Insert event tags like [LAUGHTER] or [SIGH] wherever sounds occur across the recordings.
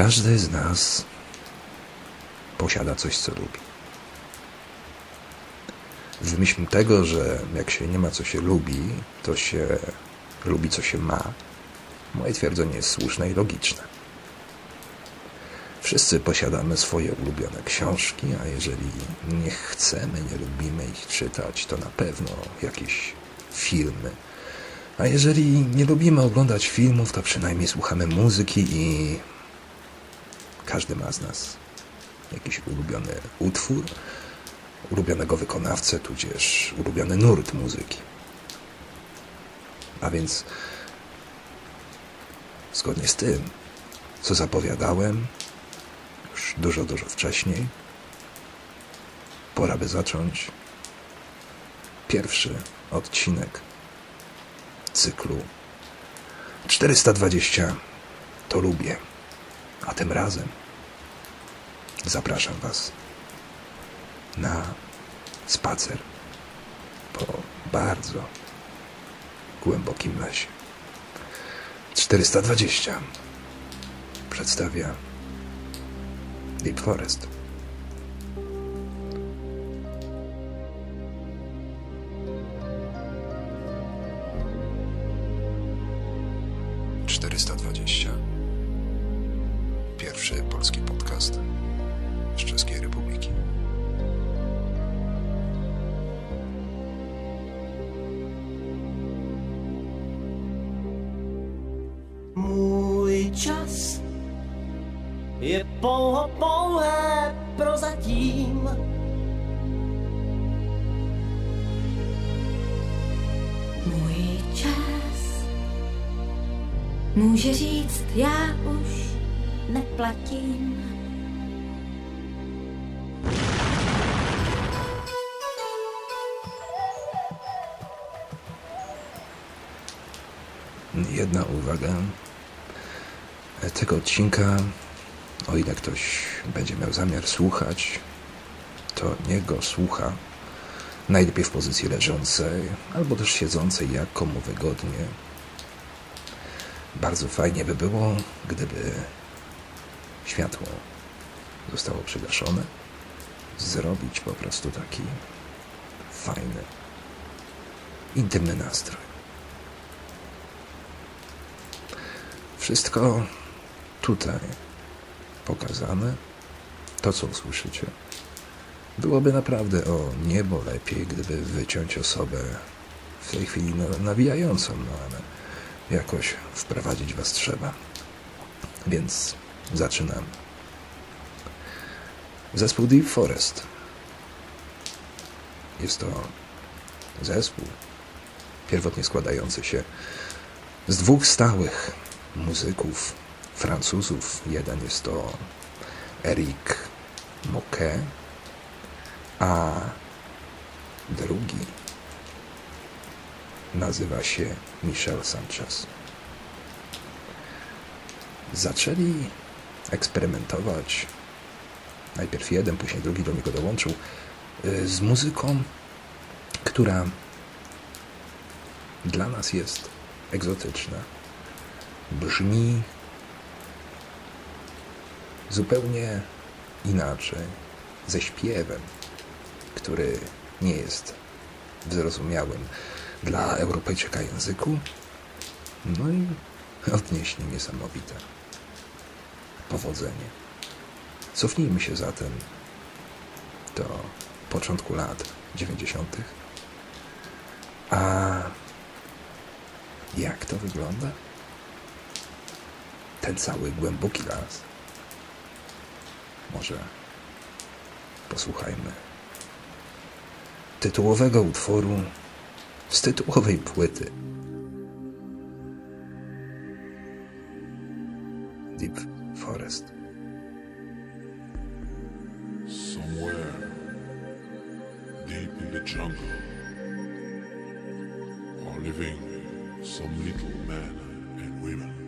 Każdy z nas posiada coś, co lubi. W myśl tego, że jak się nie ma, co się lubi, to się lubi, co się ma, moje twierdzenie jest słuszne i logiczne. Wszyscy posiadamy swoje ulubione książki, a jeżeli nie chcemy, nie lubimy ich czytać, to na pewno jakieś filmy. A jeżeli nie lubimy oglądać filmów, to przynajmniej słuchamy muzyki i każdy ma z nas jakiś ulubiony utwór, ulubionego wykonawcę, tudzież ulubiony nurt muzyki. A więc zgodnie z tym, co zapowiadałem już dużo, dużo wcześniej, pora by zacząć pierwszy odcinek cyklu 420 to lubię, a tym razem zapraszam Was na spacer po bardzo głębokim lesie. 420 przedstawia Deep Forest. Odcinka, o ile ktoś będzie miał zamiar słuchać, to nie go słucha. Najlepiej w pozycji leżącej, albo też siedzącej, jak komu wygodnie. Bardzo fajnie by było, gdyby światło zostało przygaszone. Zrobić po prostu taki fajny, intymny nastrój. Wszystko tutaj pokazane, to co usłyszycie, byłoby naprawdę o niebo lepiej, gdyby wyciąć osobę w tej chwili na- nawijającą, no ale jakoś wprowadzić was trzeba. Więc zaczynamy. Zespół Deep Forest. Jest to zespół pierwotnie składający się z dwóch stałych muzyków Francuzów. Jeden jest to Eric Moquet, a drugi nazywa się Michel Sanchez. Zaczęli eksperymentować, najpierw jeden, później drugi do niego dołączył, y, z muzyką, która dla nas jest egzotyczna brzmi zupełnie inaczej, ze śpiewem, który nie jest w zrozumiałym dla Europejczyka języku. No i odnieśli niesamowite powodzenie. Cofnijmy się zatem do początku lat 90. A jak to wygląda? ten cały głęboki las. Może posłuchajmy tytułowego utworu z tytułowej płyty. Deep Forest. Somewhere deep in the jungle are living some little men and women.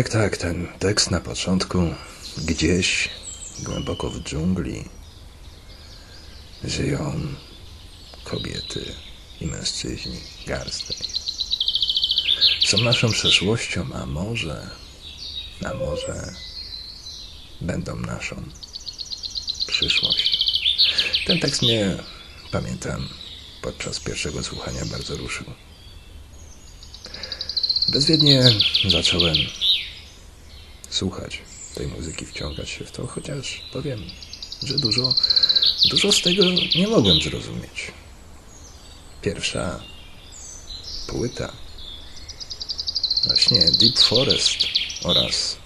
Tak, tak, ten tekst na początku gdzieś, głęboko w dżungli, żyją kobiety i mężczyźni garstek. Są naszą przeszłością, a może, a może będą naszą przyszłością. Ten tekst mnie, pamiętam, podczas pierwszego słuchania bardzo ruszył. Bezwiednie zacząłem słuchać tej muzyki, wciągać się w to, chociaż powiem, że dużo, dużo z tego nie mogłem zrozumieć. Pierwsza płyta, właśnie Deep Forest oraz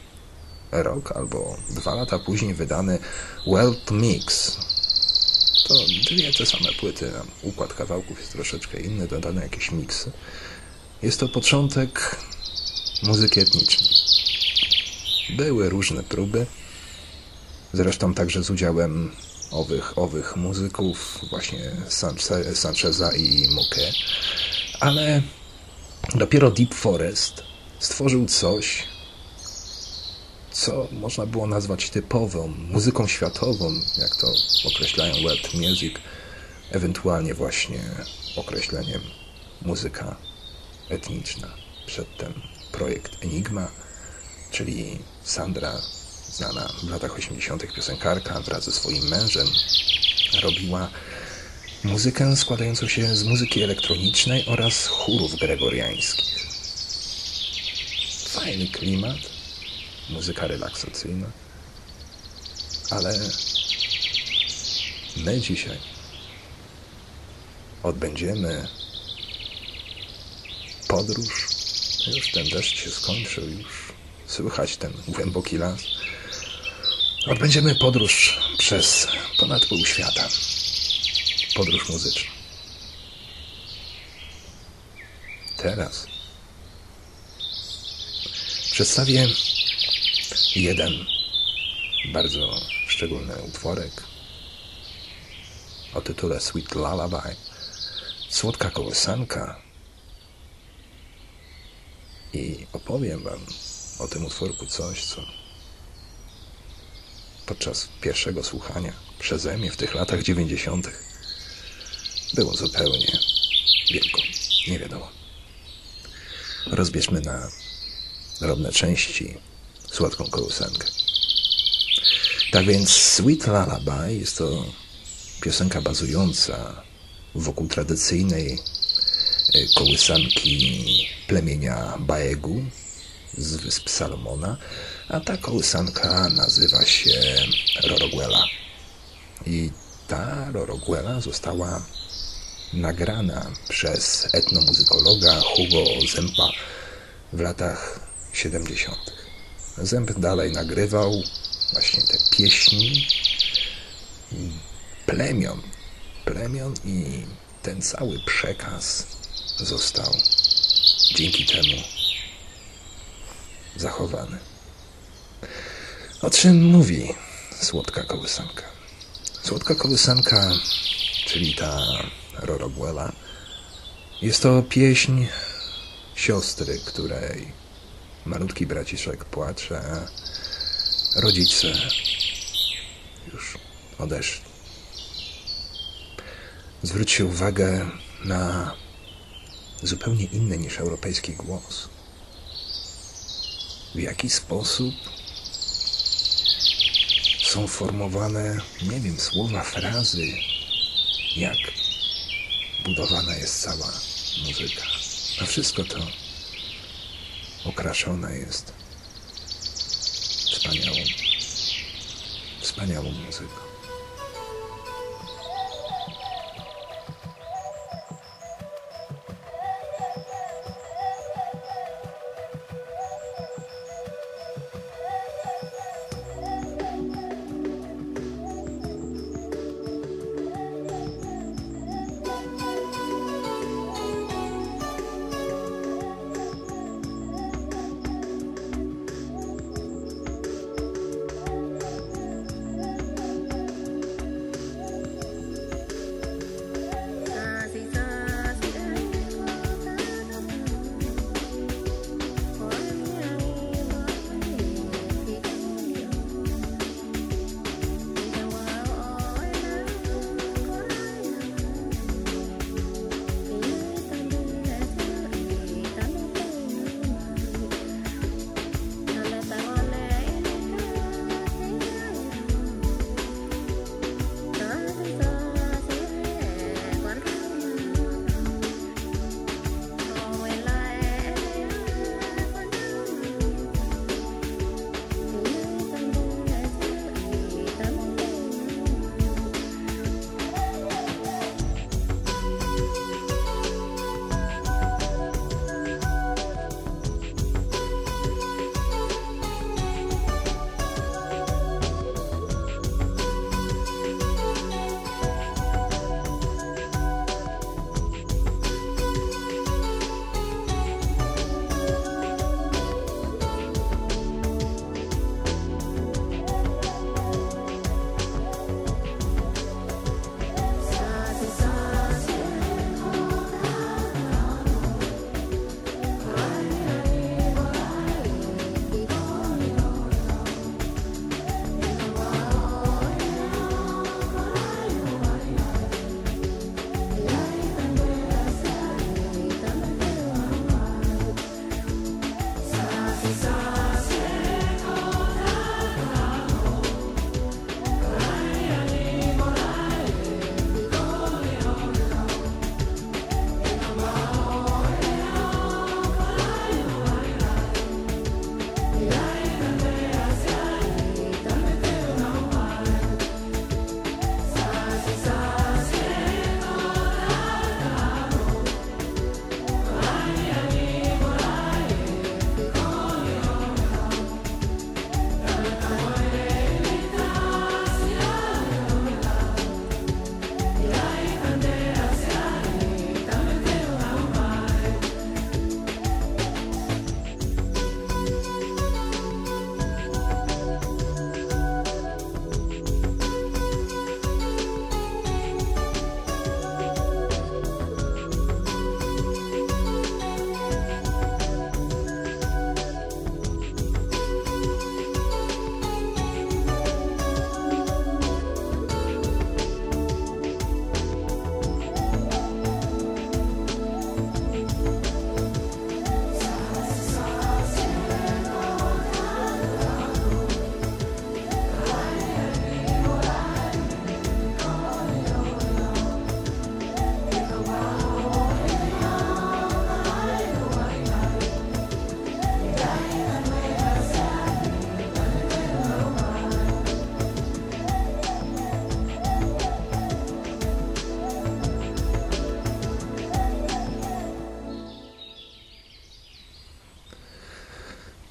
rok albo dwa lata później wydany World Mix. To dwie te same płyty, układ kawałków jest troszeczkę inny, dodane jakieś miksy. Jest to początek muzyki etnicznej. Były różne próby, zresztą także z udziałem owych, owych muzyków, właśnie Sanche- Sancheza i Moke, ale dopiero Deep Forest stworzył coś, co można było nazwać typową muzyką światową, jak to określają world music, ewentualnie właśnie określeniem muzyka etniczna. Przedtem projekt Enigma, czyli Sandra, znana w latach 80. piosenkarka, wraz ze swoim mężem robiła muzykę składającą się z muzyki elektronicznej oraz chórów gregoriańskich. Fajny klimat, muzyka relaksacyjna, ale my dzisiaj odbędziemy podróż. Już ten deszcz się skończył, już słychać ten głęboki las. Odbędziemy podróż przez ponad pół świata. Podróż muzyczna. Teraz przedstawię jeden bardzo szczególny utworek o tytule Sweet Lullaby. Słodka kołysanka. I opowiem Wam o tym utworku coś, co podczas pierwszego słuchania przeze mnie w tych latach 90. było zupełnie wielką, nie wiadomo. Rozbierzmy na drobne części słodką kołysankę. Tak więc Sweet Lullaby jest to piosenka bazująca wokół tradycyjnej e, kołysanki plemienia Baegu z wysp Salomona, a ta kołysanka nazywa się Roroguela. I ta Roroguela została nagrana przez etnomuzykologa Hugo Zempa w latach 70. Zemp dalej nagrywał właśnie te pieśni plemion, plemion i ten cały przekaz został dzięki temu zachowany. O czym mówi słodka kołysanka? Słodka kołysanka, czyli ta Roroguela, jest to pieśń siostry, której malutki braciszek płacze, a rodzice już odeszli. Zwróćcie uwagę na zupełnie inny niż europejski głos. W jaki sposób są formowane, nie wiem, słowa, frazy, jak budowana jest cała muzyka. A wszystko to okraszone jest wspaniałą, wspaniałą muzyką.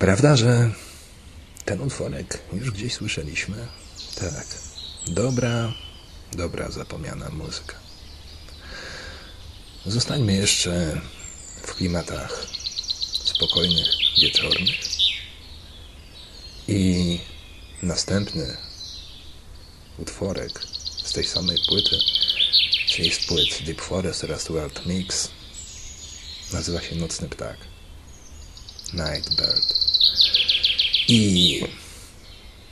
Prawda, że ten utworek już gdzieś słyszeliśmy? Tak. Dobra, dobra zapomniana muzyka. Zostańmy jeszcze w klimatach spokojnych, wieczornych. I następny utworek z tej samej płyty, czyli z płyt Deep Forest oraz World Mix, nazywa się Nocny Ptak. Night Bird. I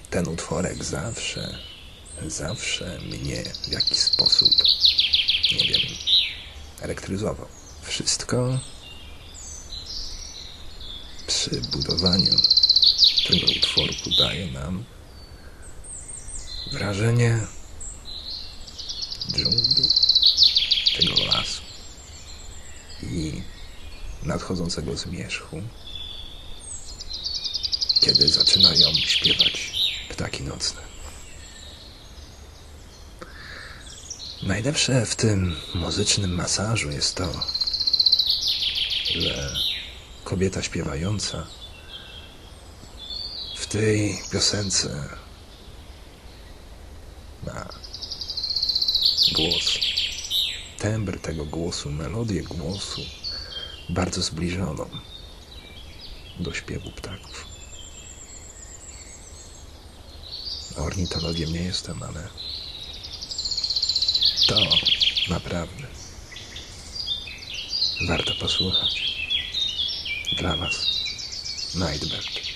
ten utworek zawsze, zawsze mnie w jakiś sposób, nie wiem, elektryzował. Wszystko przy budowaniu tego utworku daje nam wrażenie dżungli, tego lasu i nadchodzącego zmierzchu, kiedy zaczynają śpiewać ptaki nocne. Najlepsze w tym muzycznym masażu jest to, że kobieta śpiewająca w tej piosence ma głos, tembr tego głosu, melodię głosu bardzo zbliżoną do śpiewu ptaków. Ornitologiem nie jestem, ale to naprawdę warto posłuchać. Dla Was Nightbird.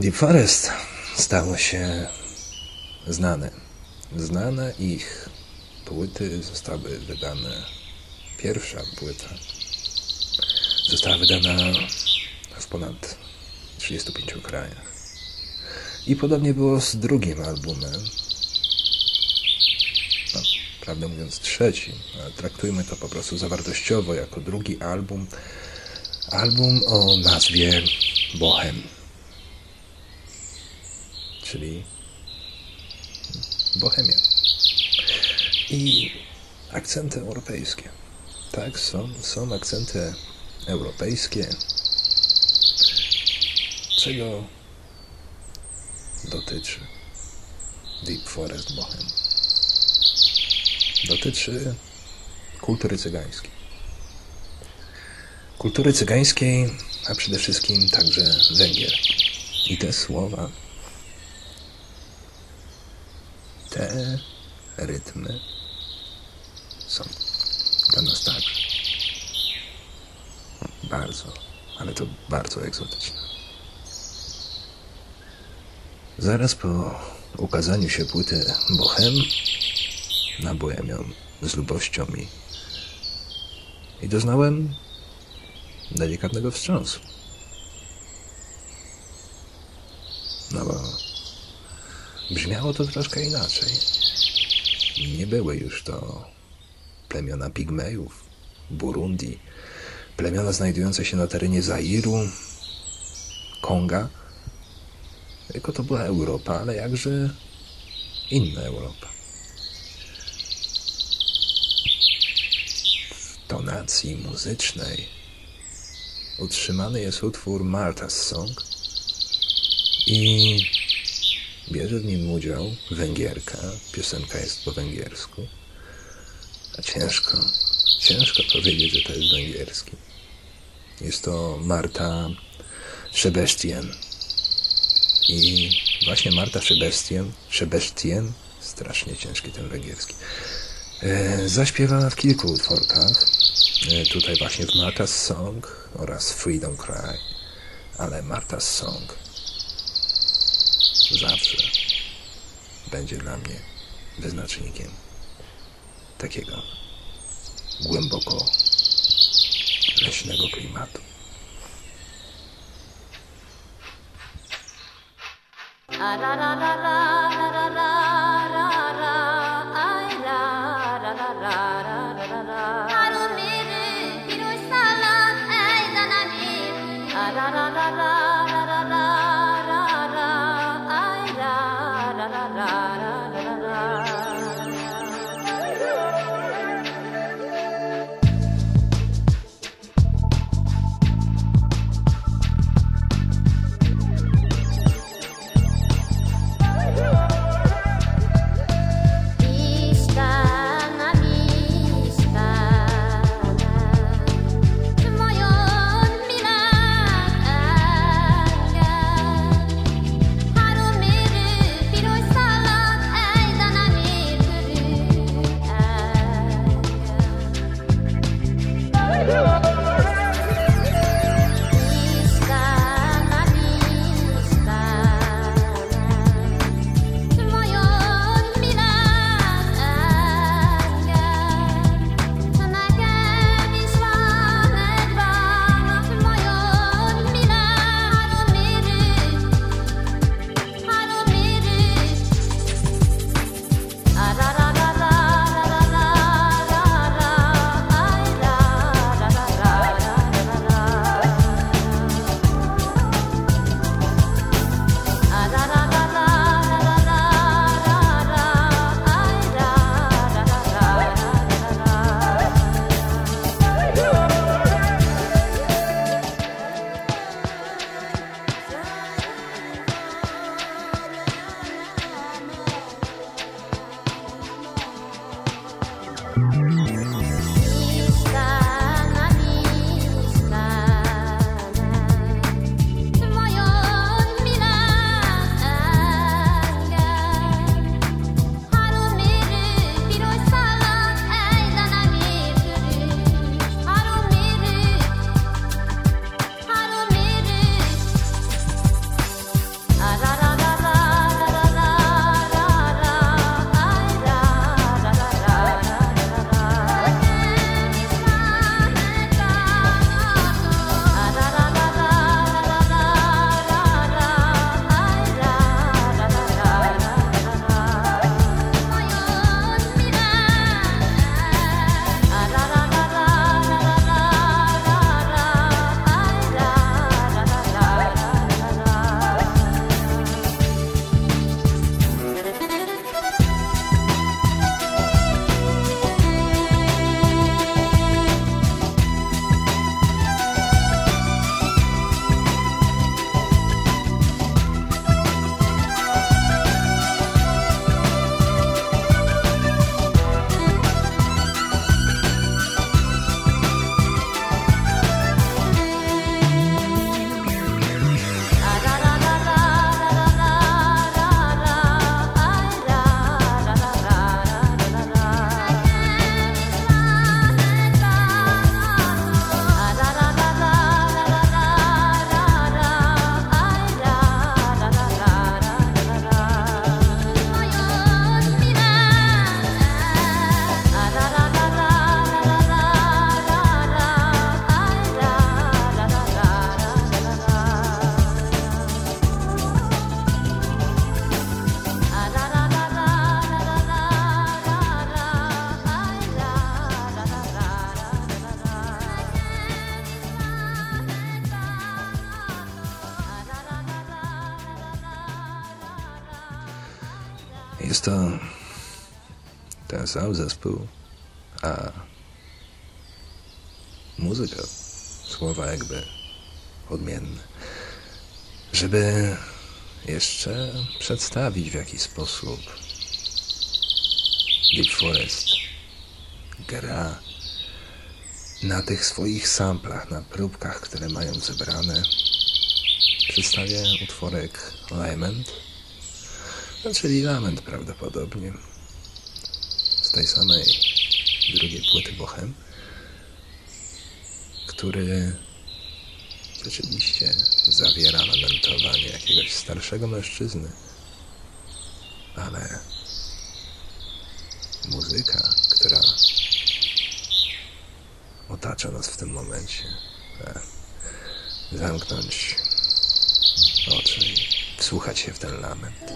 Deep Forest stało się znane. Znane ich płyty zostały wydane. Pierwsza płyta została wydana w ponad 35 krajach. I podobnie było z drugim albumem. No, prawdę mówiąc, trzecim, traktujmy to po prostu zawartościowo jako drugi album. Album o nazwie Bohem czyli Bohemia. I akcenty europejskie. Tak, są, są akcenty europejskie. Czego dotyczy Deep Forest Bohem? Dotyczy kultury cygańskiej. Kultury cygańskiej, a przede wszystkim także Węgier. I te słowa te rytmy są dla nas także bardzo, ale to bardzo egzotyczne. Zaraz po ukazaniu się płyty Bohem nabojem ją z lubością i, i doznałem delikatnego wstrząsu. No bo Brzmiało to troszkę inaczej. Nie były już to plemiona pigmejów, Burundi, plemiona znajdujące się na terenie Zairu, Konga, tylko to była Europa, ale jakże inna Europa. W tonacji muzycznej utrzymany jest utwór Martha's Song i Bierze w nim udział Węgierka. Piosenka jest po węgiersku. A ciężko, ciężko powiedzieć, że to jest węgierski. Jest to Marta Szebestien. I właśnie Marta Szebestien, Szebestien, strasznie ciężki ten węgierski, e, zaśpiewała w kilku utworkach. E, tutaj właśnie w Marta's Song oraz Freedom Cry. Ale Marta's Song zawsze będzie dla mnie wyznacznikiem takiego głęboko leśnego klimatu. A ra ra ra sam zespół, a muzyka, słowa jakby odmienne. Żeby jeszcze przedstawić w jaki sposób Deep Forest gra na tych swoich samplach, na próbkach, które mają zebrane. Przedstawię utworek Lament, no, czyli Lament prawdopodobnie, tej samej drugiej płyty Bochem, który rzeczywiście zawiera lamentowanie jakiegoś starszego mężczyzny, ale muzyka, która otacza nas w tym momencie. E, zamknąć oczy i wsłuchać się w ten lament.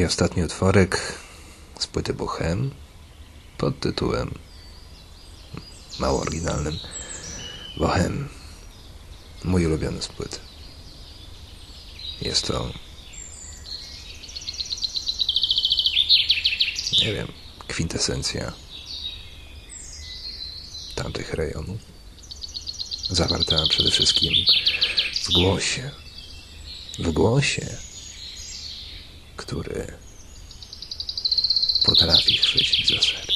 I ostatni utworek z płyty Bochem pod tytułem mało oryginalnym Bochem. Mój ulubiony z. Jest to nie wiem, kwintesencja tamtych rejonów. Zawarta przede wszystkim w głosie. W głosie który potrafi chwycić za serce.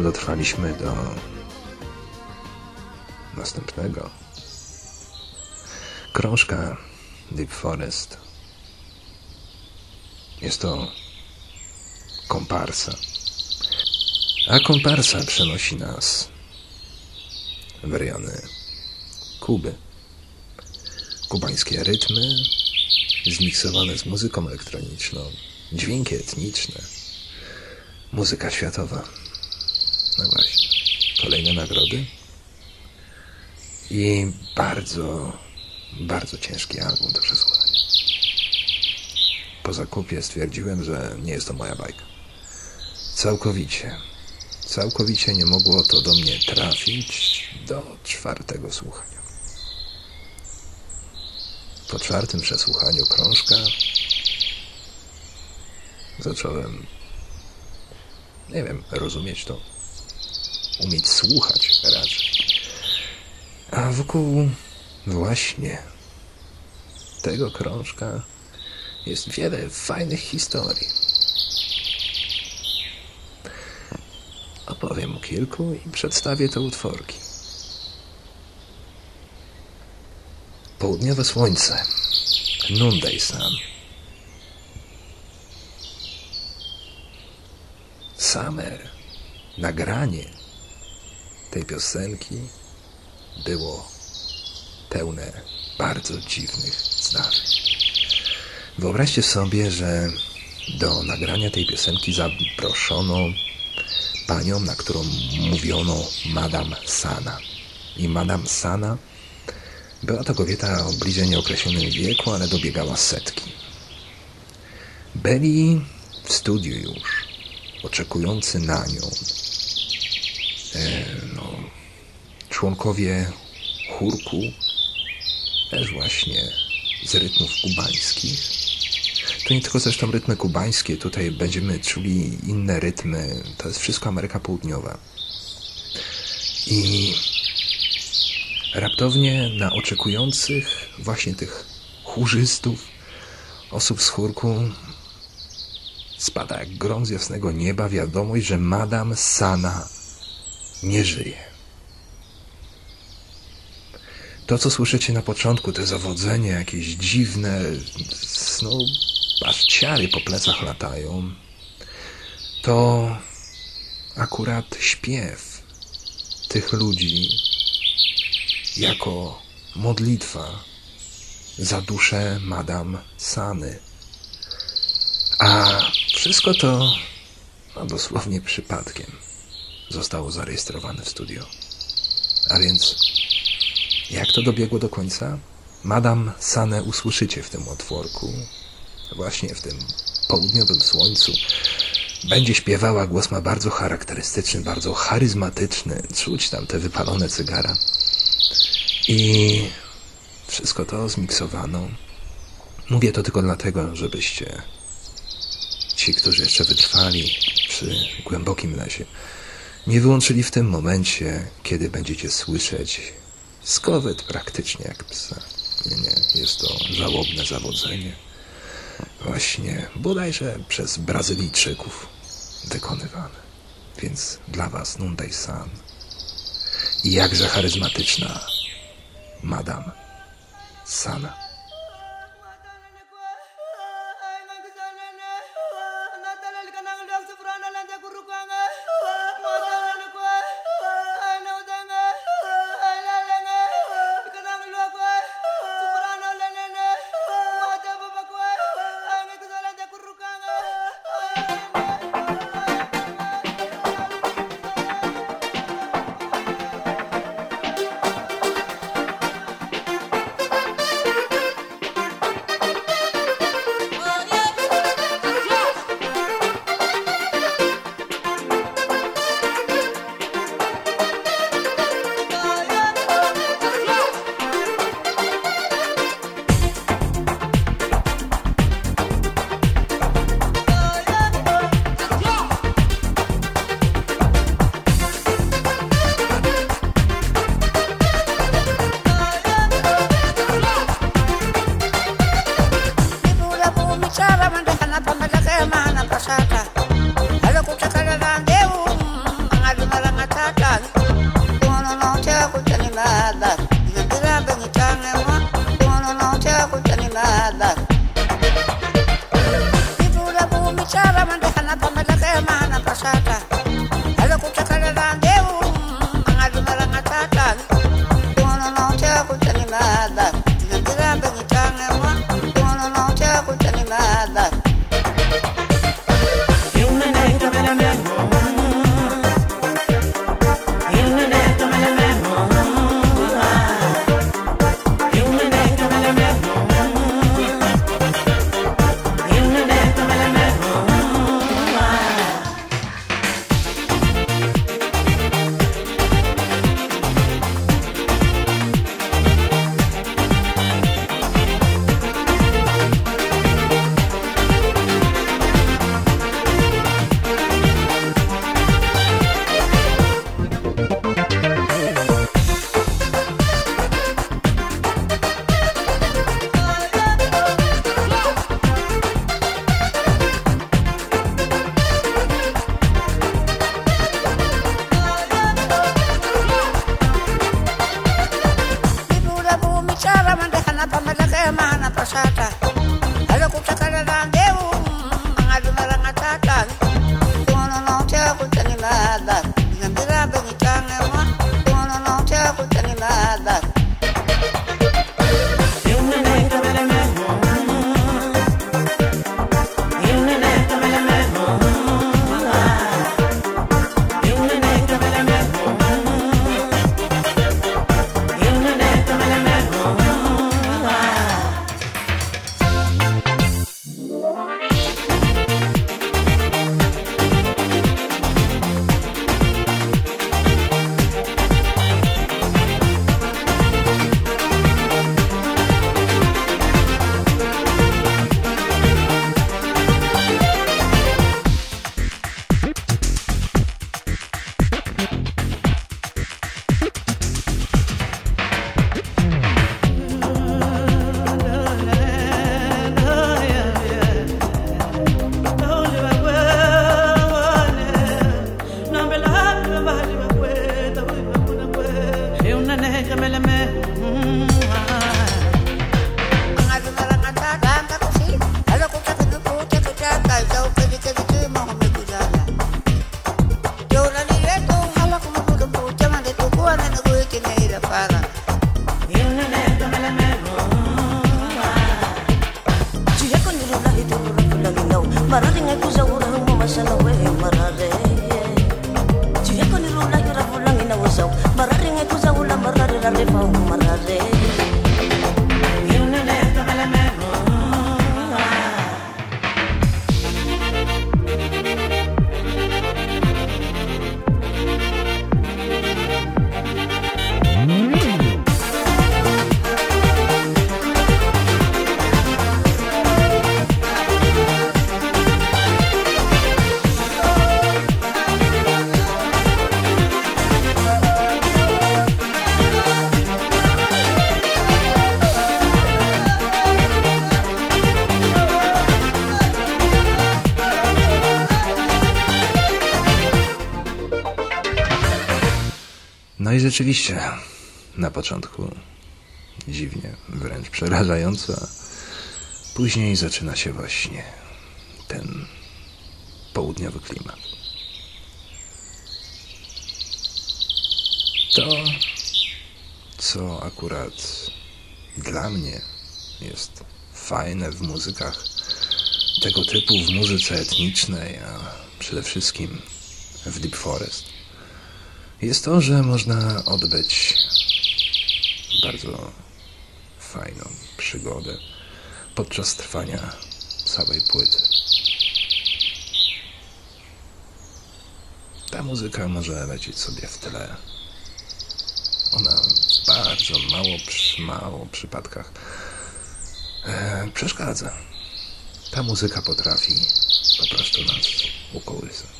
Sposób dotrwaliśmy do następnego. Krążka Deep Forest. Jest to komparsa. A komparsa przenosi nas w rejony Kuby. Kubańskie rytmy zmiksowane z muzyką elektroniczną, dźwięki etniczne, muzyka światowa. Nagrody i bardzo, bardzo ciężki album do przesłuchania. Po zakupie stwierdziłem, że nie jest to moja bajka. Całkowicie, całkowicie nie mogło to do mnie trafić do czwartego słuchania. Po czwartym przesłuchaniu krążka zacząłem, nie wiem, rozumieć to, umieć słuchać raczej. A wokół właśnie tego krążka jest wiele fajnych historii. Opowiem o kilku i przedstawię te utworki. Południowe słońce. Noonday Sun. Same nagranie tej piosenki było pełne bardzo dziwnych zdarzeń. Wyobraźcie sobie, że do nagrania tej piosenki zaproszono panią, na którą mówiono Madame Sana. I Madame Sana była to kobieta o bliżej nieokreślonym wieku, ale dobiegała setki. Byli w studiu już, oczekujący na nią. E, no, członkowie chórku, też właśnie z rytmów kubańskich. To nie tylko zresztą rytmy kubańskie, tutaj będziemy czuli inne rytmy. To jest wszystko Ameryka Południowa. I raptownie na oczekujących właśnie tych chórzystów, osób z chórku spada jak grom z jasnego nieba wiadomość, że Madame Sana nie żyje. To, co słyszycie na początku, te zawodzenie jakieś dziwne, no, aż ciary po plecach latają, to akurat śpiew tych ludzi jako modlitwa za duszę Madame Sany. A wszystko to no, dosłownie przypadkiem zostało zarejestrowane w studio. A więc jak to dobiegło do końca? Madame Sanę usłyszycie w tym otworku, właśnie w tym południowym słońcu. Będzie śpiewała, głos ma bardzo charakterystyczny, bardzo charyzmatyczny. Czuć tam te wypalone cygara. I wszystko to zmiksowano. Mówię to tylko dlatego, żebyście ci, którzy jeszcze wytrwali przy głębokim lesie, nie wyłączyli w tym momencie, kiedy będziecie słyszeć skowyt praktycznie jak psa. Nie, nie, jest to żałobne zawodzenie. Właśnie bodajże przez Brazylijczyków wykonywane. Więc dla was Nundaj San. I jakże charyzmatyczna Madame Sana. I rzeczywiście, na początku dziwnie, wręcz przerażająco, później zaczyna się właśnie ten południowy klimat. To, co akurat dla mnie jest fajne w muzykach tego typu, w muzyce etnicznej, a przede wszystkim w Deep Forest, jest to, że można odbyć bardzo fajną przygodę podczas trwania całej płyty. Ta muzyka może lecieć sobie w tle. Ona w bardzo mało, mało przypadkach e, przeszkadza. Ta muzyka potrafi po prostu nas ukołysać,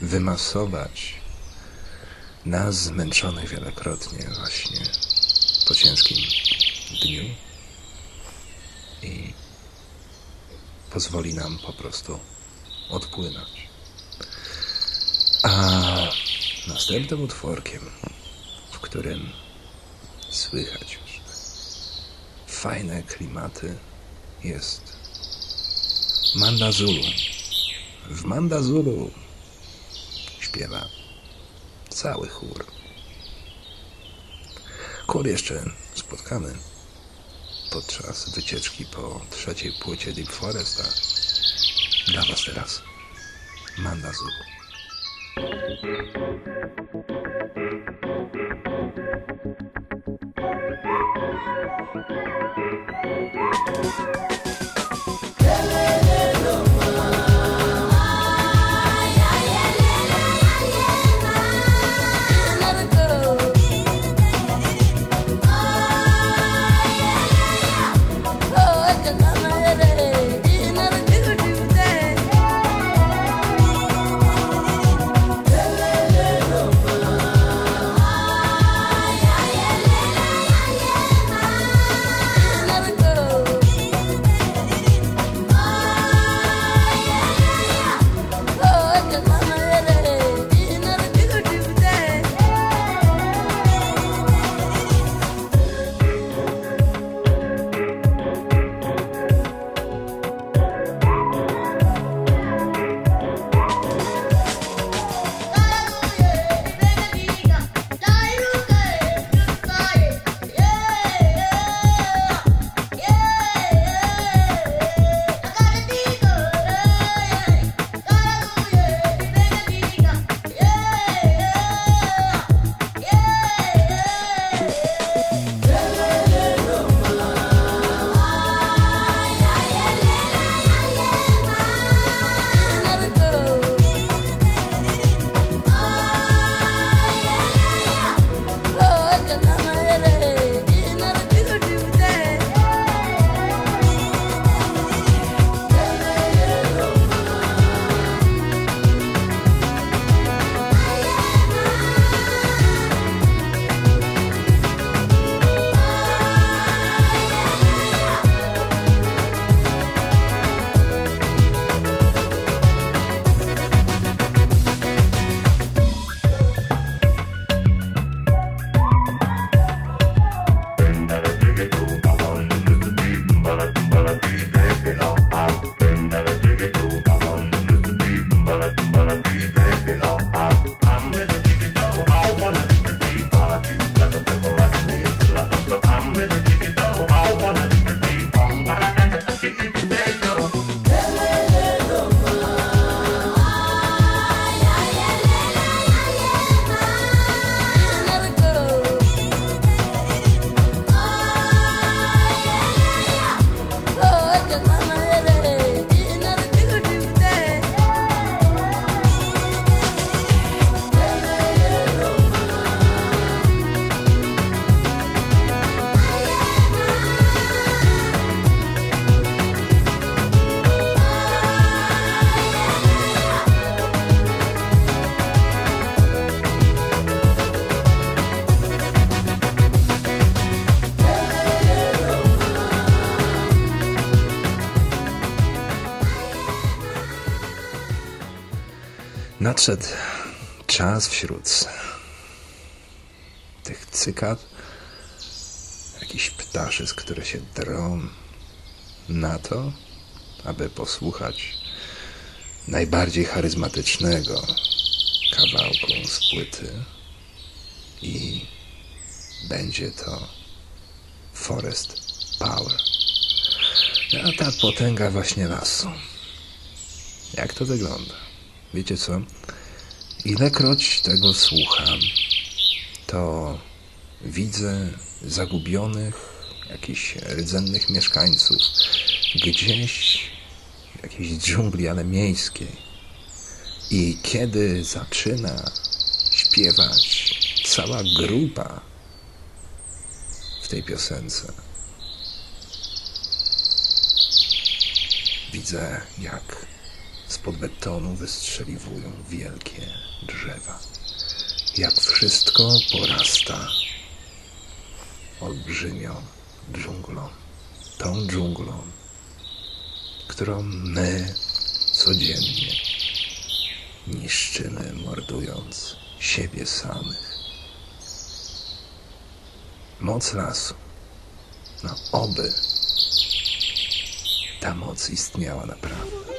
wymasować nas zmęczonych wielokrotnie właśnie po ciężkim dniu i pozwoli nam po prostu odpłynąć. A następnym utworkiem, w którym słychać już fajne klimaty, jest Manda Zulu. W Manda Zulu śpiewa cały chór. Chór jeszcze spotkamy podczas wycieczki po trzeciej płycie Deep Foresta. Dla Was teraz Manda Zulu. Nadszedł czas wśród tych cykad, jakichś ptaszysk, które się drą na to, aby posłuchać najbardziej charyzmatycznego kawałku z płyty i będzie to Forest Power. A ta potęga właśnie lasu. Jak to wygląda? Wiecie co? Ilekroć tego słucham, to widzę zagubionych, jakichś rdzennych mieszkańców gdzieś w jakiejś dżungli, ale miejskiej. I kiedy zaczyna śpiewać cała grupa w tej piosence, widzę jak spod betonu wystrzeliwują wielkie drzewa. Jak wszystko porasta olbrzymią dżunglą. Tą dżunglą, którą my codziennie niszczymy, mordując siebie samych. Moc lasu. No oby ta moc istniała naprawdę.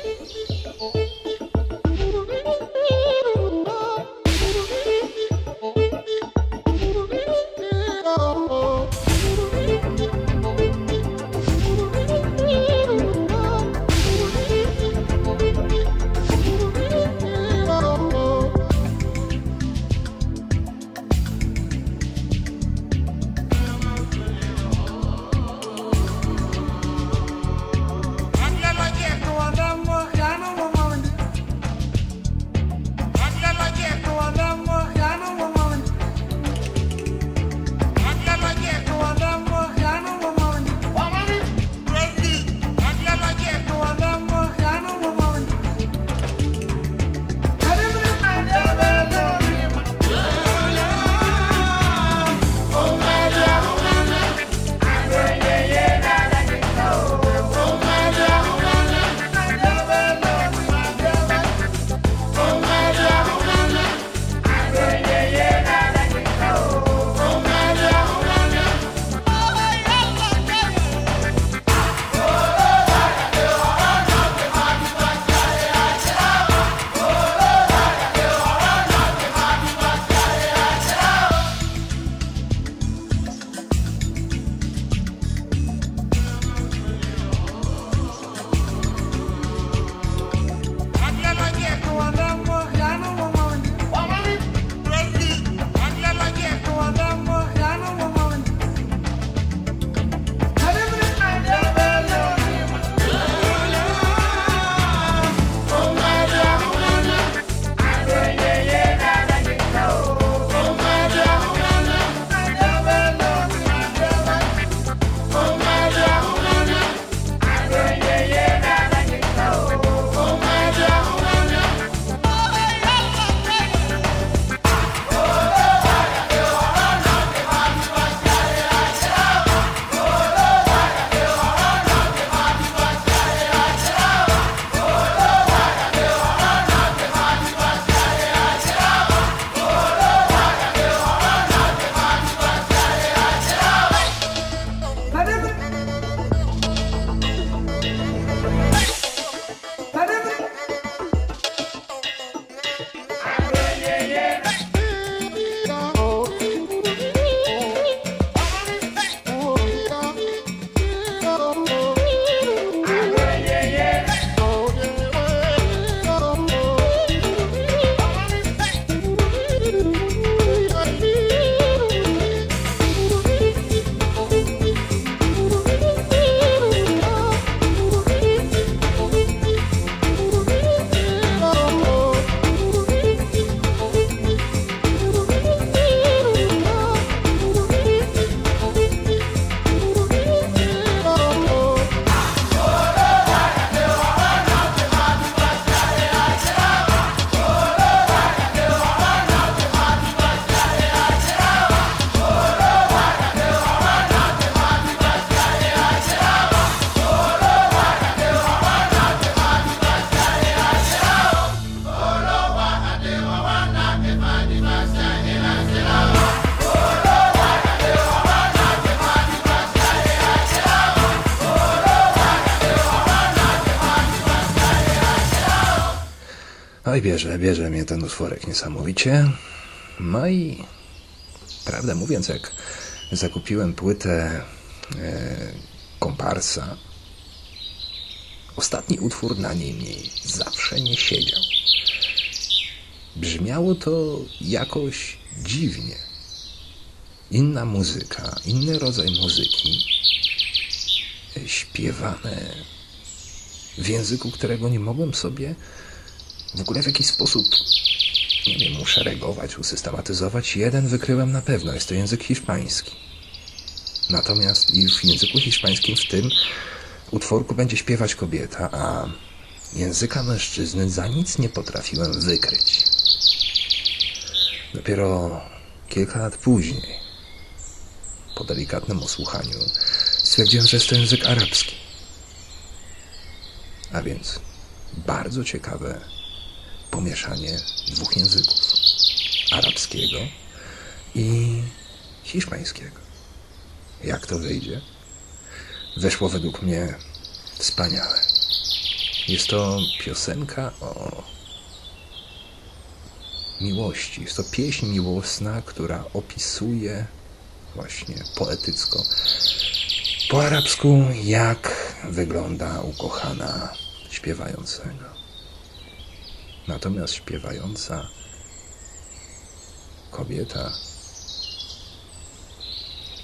Bierze, bierze mnie ten utworek niesamowicie. No i prawdę mówiąc, jak zakupiłem płytę e, komparsa, ostatni utwór na niej mi zawsze nie siedział. Brzmiało to jakoś dziwnie. Inna muzyka, inny rodzaj muzyki, e, śpiewane w języku, którego nie mogłem sobie w ogóle w jakiś sposób, nie wiem, uszeregować, usystematyzować. Jeden wykryłem na pewno, jest to język hiszpański. Natomiast i w języku hiszpańskim w tym utworku będzie śpiewać kobieta, a języka mężczyzny za nic nie potrafiłem wykryć. Dopiero kilka lat później, po delikatnym osłuchaniu, stwierdziłem, że jest to język arabski. A więc bardzo ciekawe pomieszanie dwóch języków: arabskiego i hiszpańskiego. Jak to wyjdzie? Weszło według mnie wspaniale. Jest to piosenka o miłości. Jest to pieśń miłosna, która opisuje właśnie poetycko po arabsku, jak wygląda ukochana śpiewającego. Natomiast śpiewająca kobieta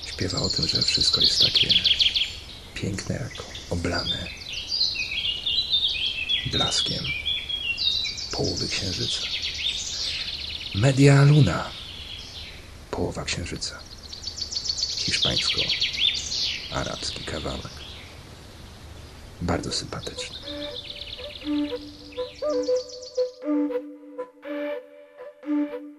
śpiewa o tym, że wszystko jest takie piękne, jak oblane blaskiem połowy księżyca. Media Luna, połowa księżyca. Hiszpańsko-arabski kawałek. Bardzo sympatyczny. Thank you.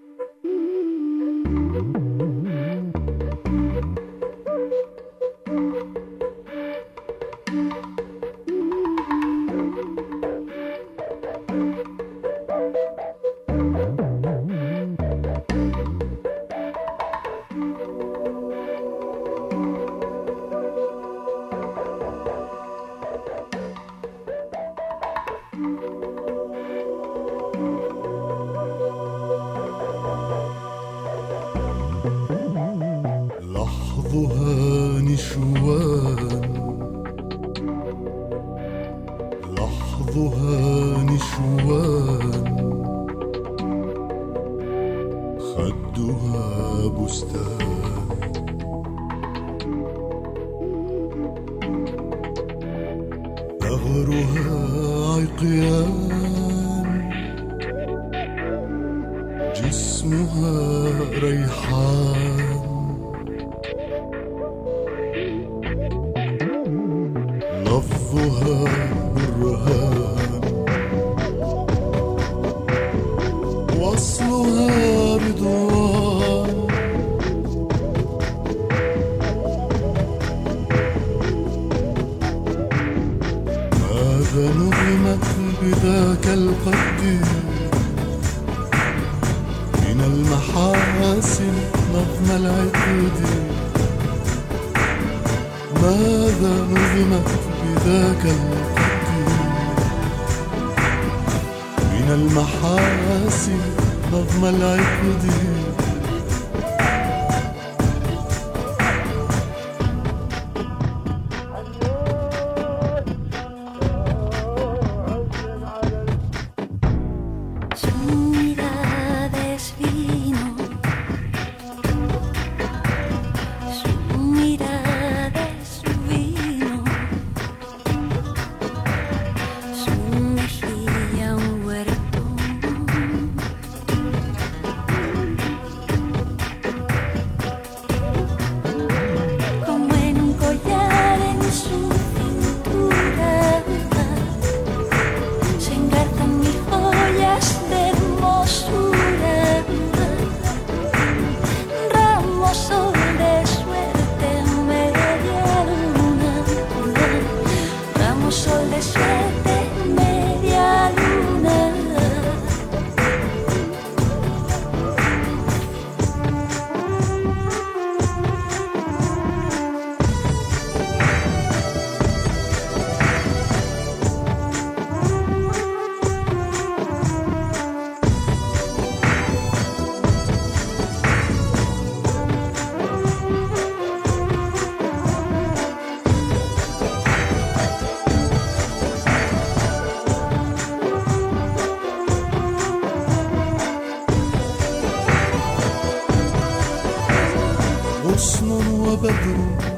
وبدر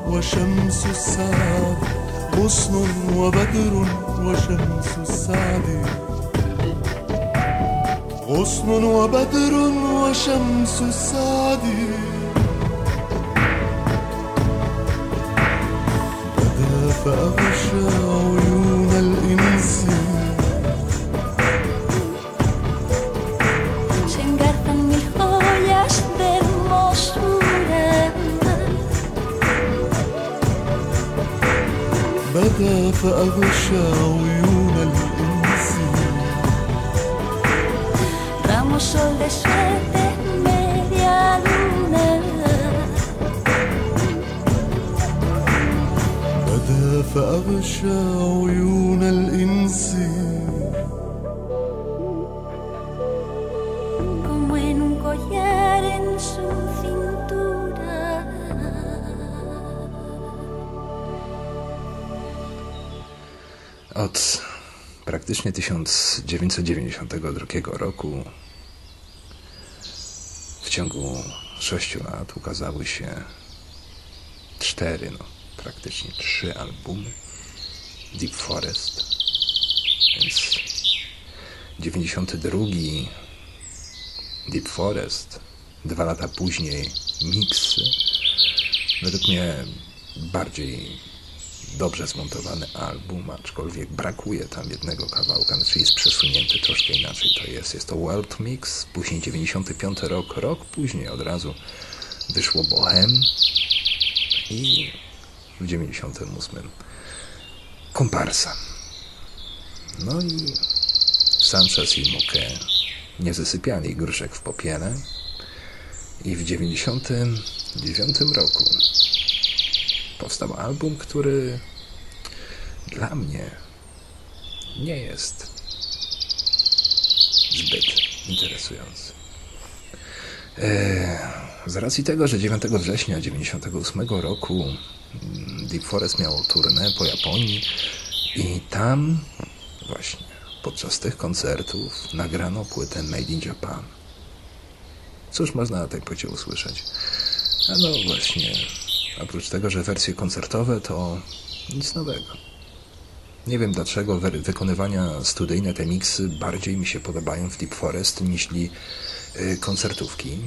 وشمس السعد غصن وبدر وشمس السعد غصن وبدر وشمس السعد بدا فأغشى غدا فأغشى عيون الأنس؟ Vamos al desierto media luna فأغشى عيون الإنس؟ Praktycznie 1992 roku w ciągu sześciu lat ukazały się cztery, no praktycznie trzy albumy Deep Forest. Więc 92 Deep Forest, dwa lata później Mixy. Według mnie bardziej dobrze zmontowany album, aczkolwiek brakuje tam jednego kawałka, znaczy jest przesunięty troszkę inaczej to jest. Jest to World Mix, później 95 rok, rok później od razu wyszło Bohem i w 98 Komparsa. No i Sanchez i Moke nie zasypiali gruszek w popiele i w 99 roku powstał album, który dla mnie nie jest zbyt interesujący. Eee, z racji tego, że 9 września 1998 roku mm, Deep Forest miał tournée po Japonii i tam właśnie podczas tych koncertów nagrano płytę Made in Japan. Cóż można na tej płycie usłyszeć? A no właśnie, oprócz tego, że wersje koncertowe to nic nowego. Nie wiem dlaczego wy- wykonywania studyjne te miksy bardziej mi się podobają w Deep Forest niż y, koncertówki.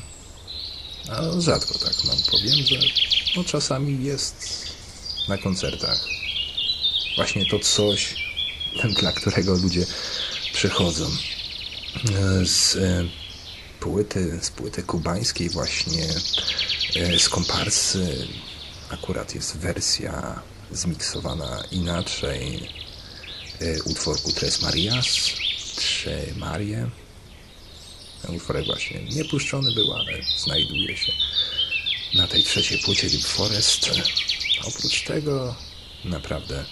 A rzadko tak mam powiem, że no czasami jest na koncertach właśnie to coś, dla którego ludzie przychodzą. E, Z e, płyty, z płyty kubańskiej właśnie e, z komparsy akurat jest wersja zmiksowana inaczej e, utworku Tres Marias, Trzy Marie. Ten utworek właśnie nie puszczony był, ale znajduje się na tej trzeciej płycie Deep Forest. Oprócz tego naprawdę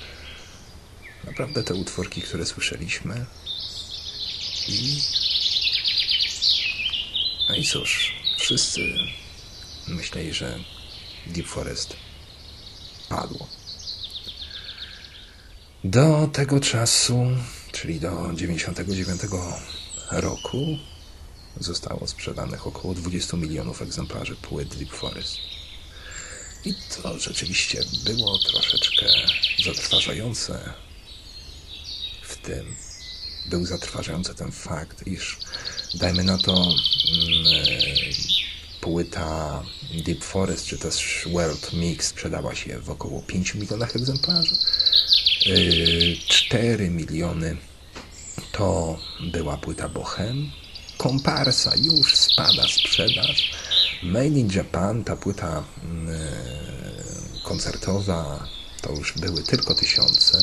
naprawdę te utworki, które słyszeliśmy i no i cóż, wszyscy myśleli, że Deep Forest padło. Do tego czasu, czyli do 99 roku, zostało sprzedanych około 20 milionów egzemplarzy płyt Deep Forest. I to rzeczywiście było troszeczkę zatrważające w tym. Był zatrważający ten fakt, iż dajmy na to mm, płyta Deep Forest, czy też World Mix sprzedała się w około 5 milionach egzemplarzy. Yy, 4 miliony to była płyta Bohem. Komparsa już spada sprzedaż. Made in Japan, ta płyta e, koncertowa, to już były tylko tysiące.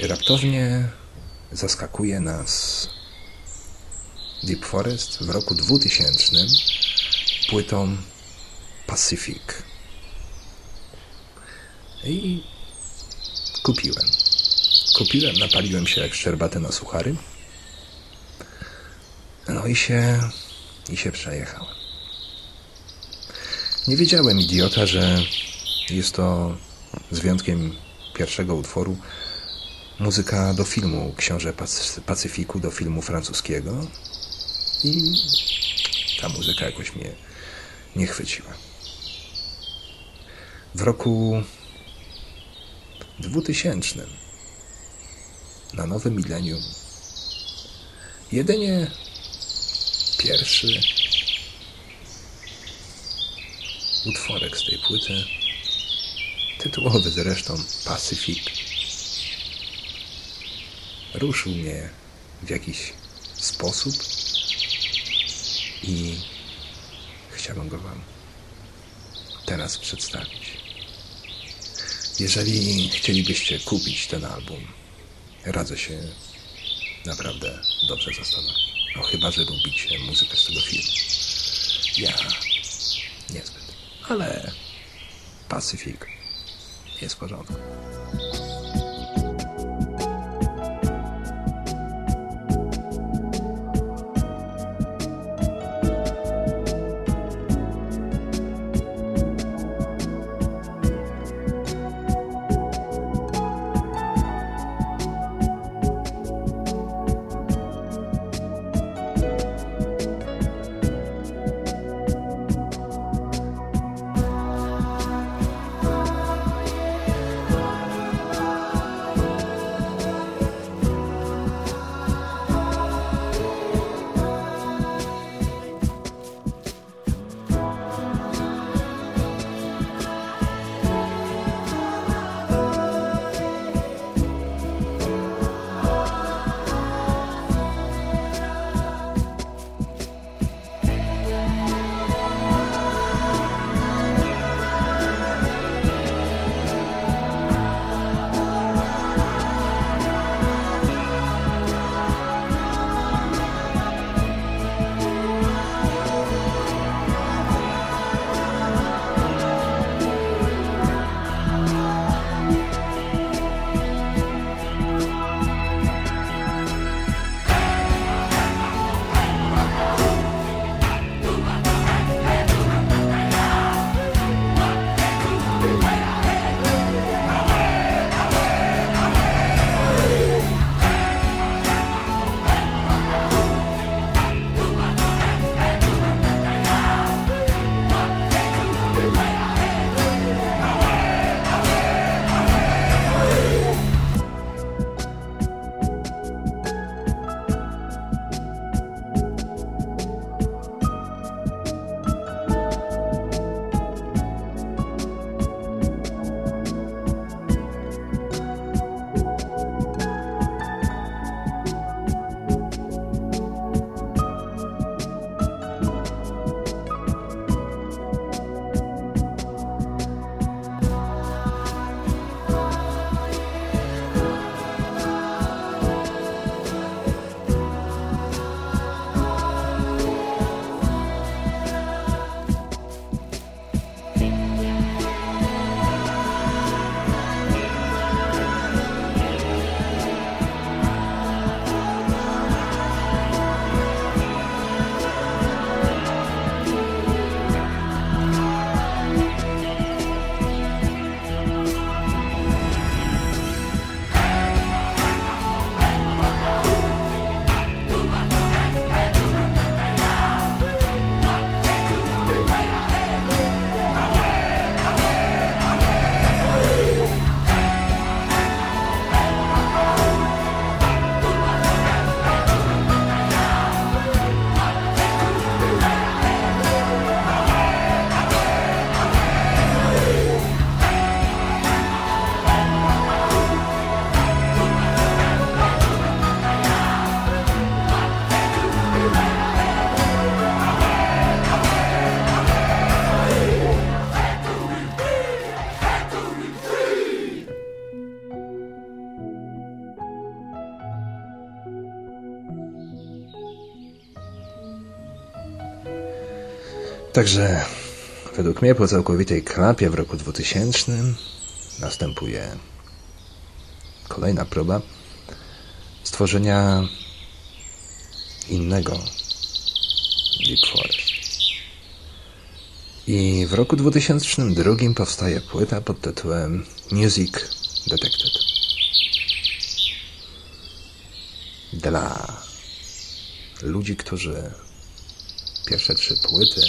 Raptownie zaskakuje nas Deep Forest w roku 2000 płytą Pacific. I kupiłem. Kupiłem, napaliłem się jak szczerbaty na suchary. No i się, i się przejechałem. Nie wiedziałem, idiota, że jest to z wyjątkiem pierwszego utworu muzyka do filmu Książę Pac- Pacyfiku, do filmu francuskiego i ta muzyka jakoś mnie nie chwyciła. w roku 2000 na nowe milenium jedynie pierwszy utworek z tej płyty, tytułowy zresztą Pacific, ruszył mnie w jakiś sposób i chciałbym go Wam teraz przedstawić. Jeżeli chcielibyście kupić ten album, radzę się naprawdę dobrze zastanowić. No chyba, że lubicie muzykę z tego filmu. Ja niezbyt. Ale Pacific jest w porządku. Także według mnie po całkowitej klapie w roku 2000 następuje kolejna próba stworzenia innego Deep Forest. I w roku 2002 powstaje płyta pod tytułem Music Detected. Dla ludzi, którzy pierwsze trzy płyty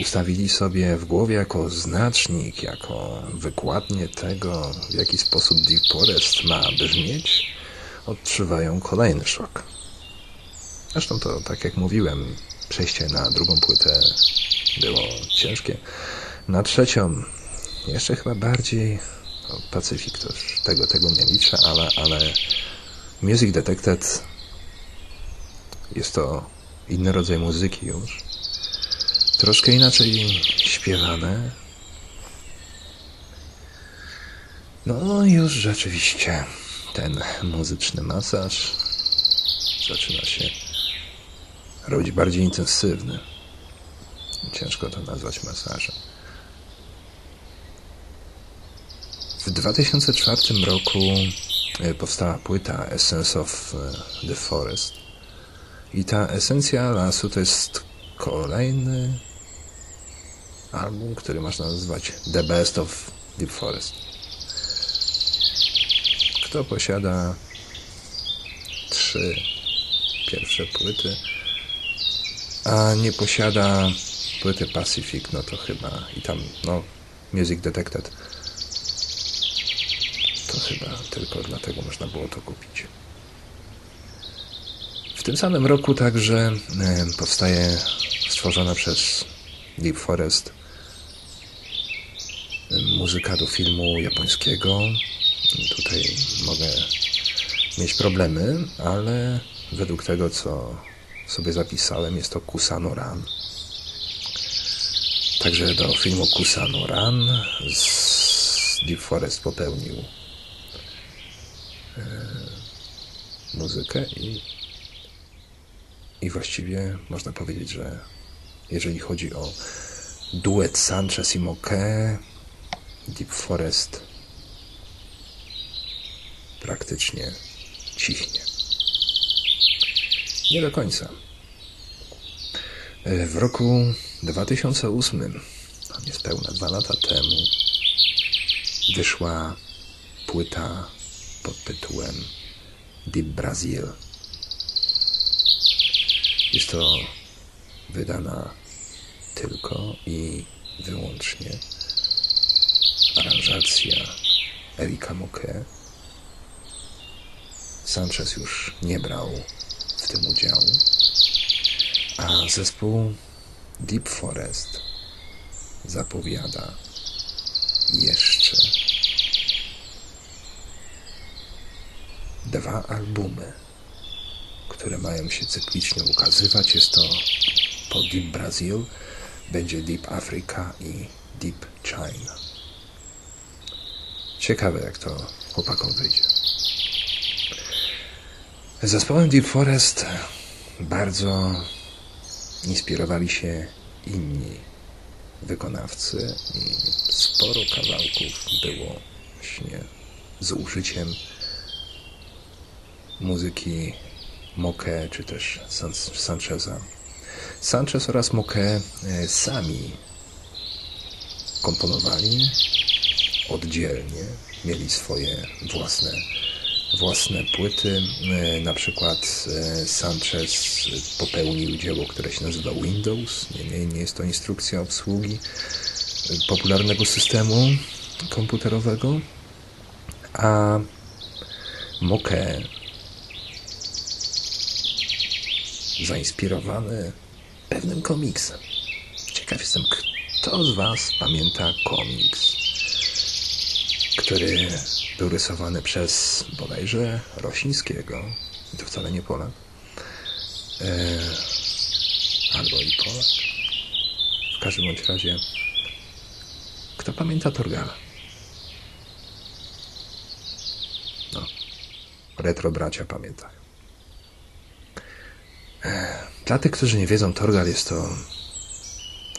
ustawili sobie w głowie jako znacznik, jako wykładnię tego, w jaki sposób Deep Forest ma brzmieć, odczuwają kolejny szok. Zresztą to, tak jak mówiłem, przejście na drugą płytę było ciężkie. Na trzecią jeszcze chyba bardziej no, Pacyfik też tego, tego nie liczę, ale, ale Music Detected jest to inny rodzaj muzyki już. Troszkę inaczej śpiewane. No już rzeczywiście ten muzyczny masaż zaczyna się robić bardziej intensywny. Ciężko to nazwać masażem. W 2004 roku e, powstała płyta Essence of e, the Forest. I ta esencja lasu to jest kolejny album, który można nazwać The Best of Deep Forest. Kto posiada trzy pierwsze płyty, a nie posiada płyty Pacific, no to chyba i tam, no, Music Detected, to chyba tylko dlatego można było to kupić. W tym samym roku także e, powstaje stworzona przez Deep Forest muzyka do filmu japońskiego. Tutaj mogę mieć problemy, ale według tego, co sobie zapisałem, jest to Kusano Ran. Także do filmu Kusano Ran z Deep Forest popełnił e, muzykę i, i właściwie można powiedzieć, że jeżeli chodzi o duet Sanchez i Moke, Deep Forest praktycznie cichnie. Nie do końca. W roku 2008, niespełna dwa lata temu, wyszła płyta pod tytułem Deep Brazil. Jest to wydana tylko i wyłącznie aranżacja Erika Moke. Sanchez już nie brał w tym udziału, a zespół Deep Forest zapowiada jeszcze dwa albumy, które mają się cyklicznie ukazywać. Jest to po Deep Brazil, będzie Deep Africa i Deep China. Ciekawe, jak to chłopakom wyjdzie. Zespołem Deep Forest bardzo inspirowali się inni wykonawcy i sporo kawałków było właśnie z użyciem muzyki Moke czy też San Sancheza. Sanchez oraz Moke e, sami komponowali oddzielnie, mieli swoje własne własne płyty. E, na przykład e, Sanchez popełnił dzieło, które się nazywa Windows. Nie, nie, nie jest to instrukcja obsługi popularnego systemu komputerowego. A Moke zainspirowany pewnym komiksem. Ciekaw jestem, kto z Was pamięta komiks, który był rysowany przez bodajże Rosińskiego. I to wcale nie Polak. E, albo i Polak. W każdym bądź razie, kto pamięta Torgala? No, retro bracia pamiętają. E, dla tych, którzy nie wiedzą, Torgal jest to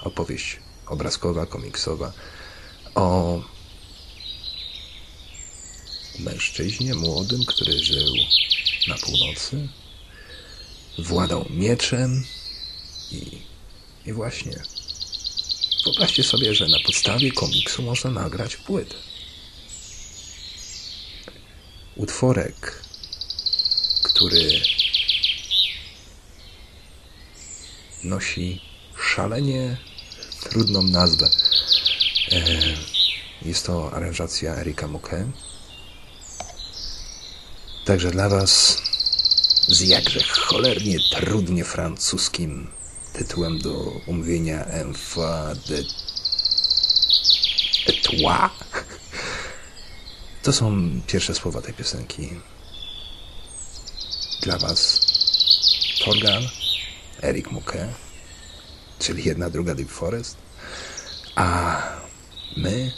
opowieść obrazkowa, komiksowa o mężczyźnie młodym, który żył na północy, władał mieczem i, i właśnie. Wyobraźcie sobie, że na podstawie komiksu można nagrać płytę. Utworek, który nosi szalenie trudną nazwę. E, jest to aranżacja Erika Muke, Także dla Was z jakże cholernie trudnie francuskim tytułem do omówienia Enfa de Etła. To są pierwsze słowa tej piosenki. Dla Was Torgal, Eric Muke, czyli jedna, druga Deep Forest, a my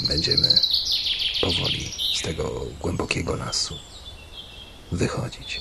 będziemy powoli tego głębokiego lasu. Wychodzić.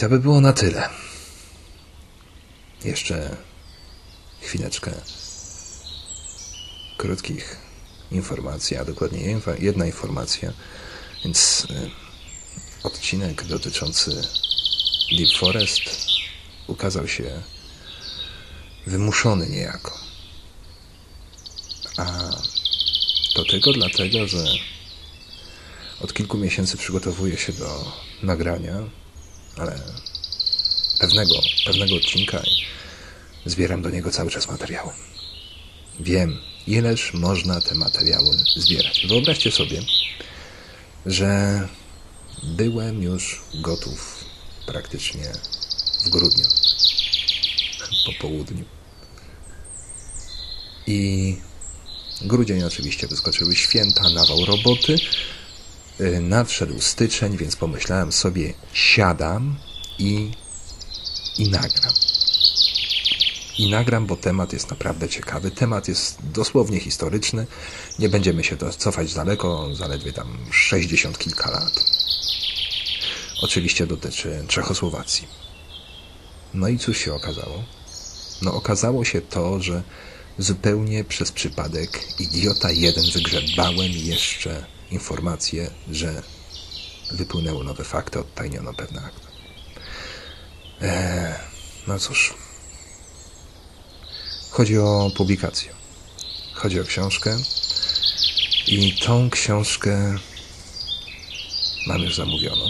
to by było na tyle. Jeszcze chwileczkę krótkich informacji, a dokładnie jedna informacja, więc y, odcinek dotyczący Deep Forest ukazał się wymuszony niejako. A to tylko dlatego, że od kilku miesięcy przygotowuję się do nagrania, ale pewnego, pewnego odcinka i zbieram do niego cały czas materiały. Wiem, ileż można te materiały zbierać. Wyobraźcie sobie, że byłem już gotów praktycznie w grudniu, [LAUGHS] po południu. I grudzień oczywiście wyskoczyły święta, nawał roboty. Y, nadszedł styczeń, więc pomyślałem sobie, siadam i i nagram. I nagram, bo temat jest naprawdę ciekawy. Temat jest dosłownie historyczny. Nie będziemy się cofać daleko, zaledwie tam 60 kilka lat. Oczywiście dotyczy Czechosłowacji. No i cóż się okazało? No okazało się to, że zupełnie przez przypadek idiota jeden wygrzebałem jeszcze informację, że wypłynęły nowe fakty, odtajniono pewne akta. Eee, no cóż. Chodzi o publikację. Chodzi o książkę. I tą książkę mam już zamówioną.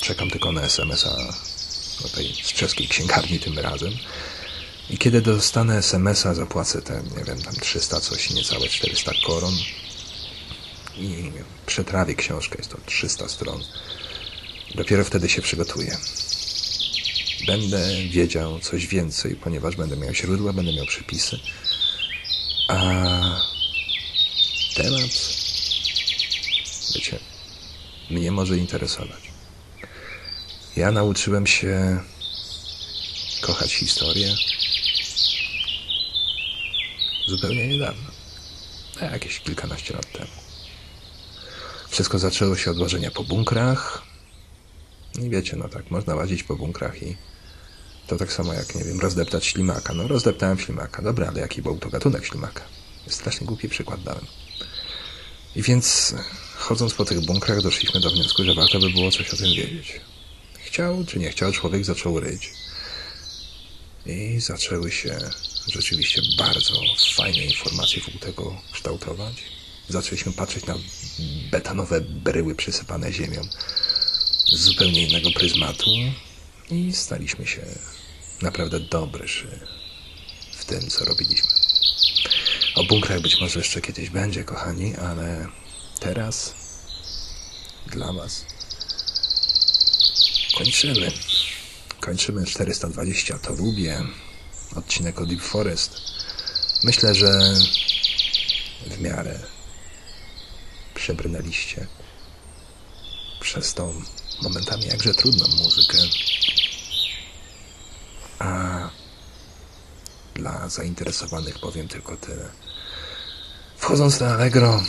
Czekam tylko na SMS-a tej z czeskiej księgarni tym razem. I kiedy dostanę SMS-a, zapłacę te, nie wiem, tam 300 coś, niecałe 400 koron. I przetrawię książkę, jest to 300 stron. Dopiero wtedy się przygotuję. Będę wiedział coś więcej, ponieważ będę miał źródła, będę miał przypisy. A temat, wiecie, mnie może interesować. Ja nauczyłem się kochać historię zupełnie niedawno. A jakieś kilkanaście lat temu. Wszystko zaczęło się od łażenia po bunkrach. I wiecie, no tak, można łazić po bunkrach i to tak samo jak, nie wiem, rozdeptać ślimaka. No rozdeptałem ślimaka. Dobra, ale jaki był to gatunek ślimaka? Strasznie głupi przykład dałem. I więc chodząc po tych bunkrach doszliśmy do wniosku, że warto by było coś o tym wiedzieć. Chciał czy nie chciał, człowiek zaczął ryć. I zaczęły się rzeczywiście bardzo fajne informacje wokół tego kształtować. Zaczęliśmy patrzeć na betanowe bryły przysypane ziemią z zupełnie innego pryzmatu i staliśmy się naprawdę dobrzy w tym, co robiliśmy. O bunkrach być może jeszcze kiedyś będzie, kochani, ale teraz dla Was kończymy. Kończymy 420, to lubię. Odcinek o Deep Forest. Myślę, że w miarę przebrnęliście przez tą momentami jakże trudną muzykę. A dla zainteresowanych powiem tylko tyle. Wchodząc na Allegro,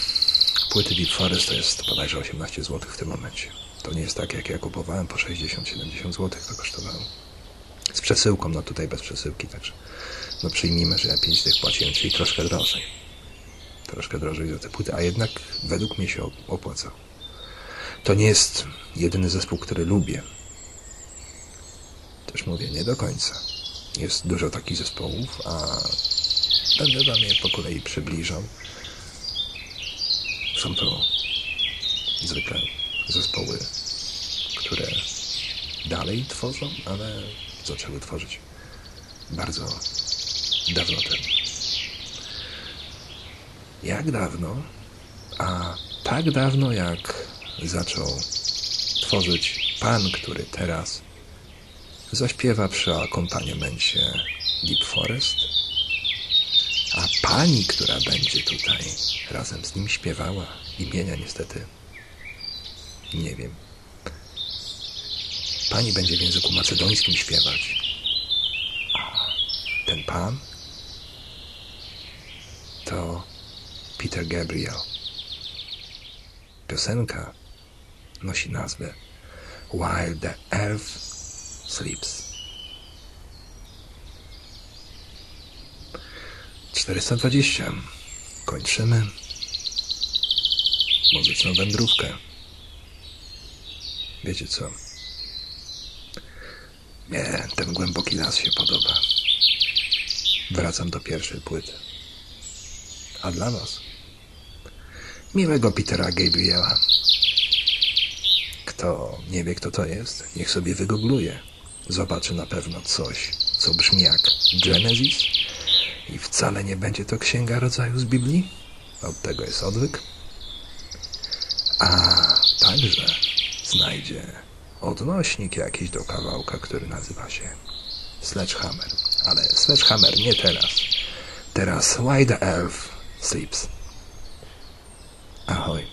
płyty Deep Forest to jest bodajże 18 zł w tym momencie. To nie jest tak, jak ja kupowałem po 60-70 zł to kosztowało. Z przesyłką, no tutaj bez przesyłki, także no przyjmijmy, że ja 5 tych płaciłem, czyli troszkę drożej. Troszkę drożej za te płyty, a jednak według mnie się opłacał. To nie jest jedyny zespół, który lubię. Też mówię, nie do końca. Jest dużo takich zespołów, a będę wam je po kolei przybliżał. Są to zwykle zespoły, które dalej tworzą, ale zaczęły tworzyć bardzo dawno temu. Jak dawno? A tak dawno, jak zaczął tworzyć pan, który teraz zaśpiewa przy akompaniamencie Deep Forest, a pani, która będzie tutaj razem z nim śpiewała, imienia niestety nie wiem. Pani będzie w języku macedońskim śpiewać. A ten pan to Peter Gabriel. Piosenka nosi nazwę While the Earth Sleeps. 420. Kończymy muzyczną wędrówkę. Wiecie co? Nie, ten głęboki las się podoba. Wracam do pierwszej płyty. A dla was? Miłego Petera Gabriela. Kto nie wie, kto to jest, niech sobie wygoogluje. Zobaczy na pewno coś, co brzmi jak Genesis i wcale nie będzie to księga rodzaju z Biblii. Od tego jest odwyk. A także znajdzie odnośnik jakiś do kawałka, który nazywa się Sledgehammer. Ale Sledgehammer nie teraz. Teraz Why the Elf Sleeps. Ahoj.